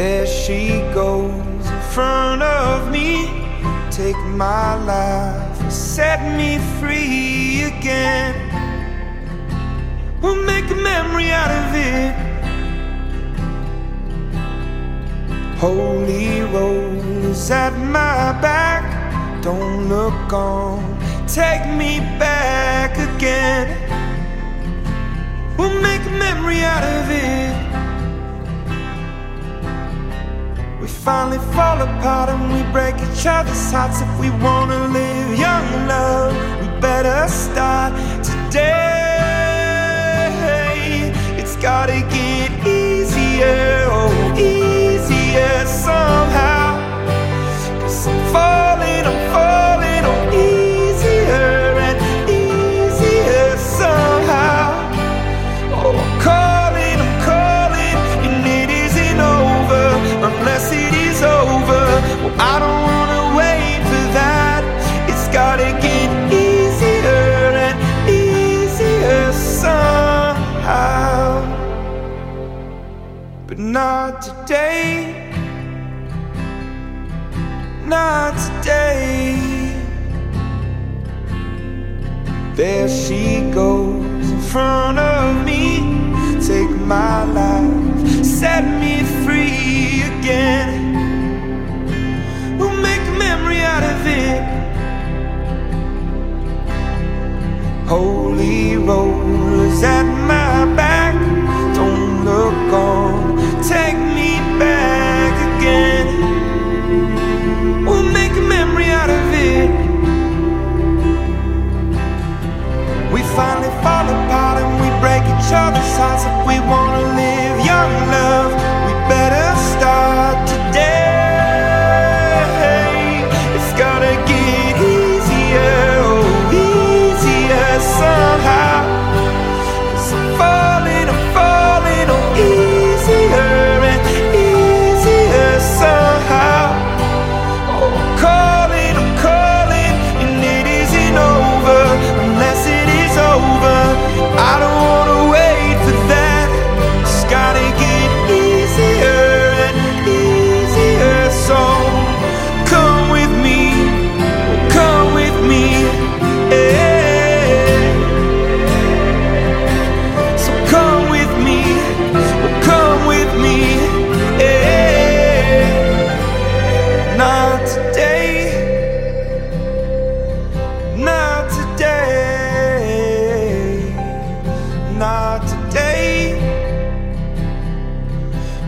There she goes in front of me. Take my life, set me free again. We'll make a memory out of it. Holy rollers at my back. Don't look on, take me back again. We'll make a memory out of it. Finally fall apart and we break each other's hearts. If we wanna live young, love, we better start today. It's gotta get But not today. Not today. There she goes in front of me. Take my life, set me free again. We'll make a memory out of it. Holy rollers at my fall apart and we break each other's hearts. If we wanna live young, love,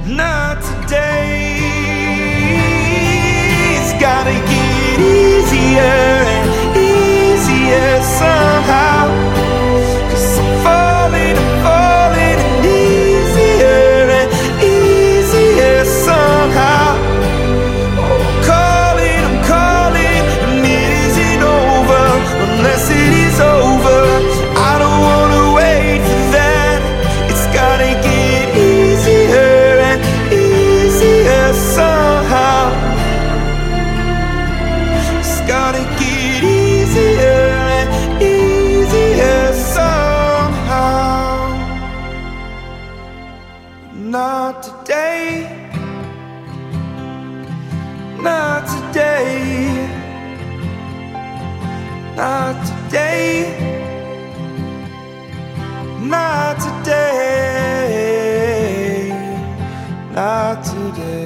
not today. Yeah.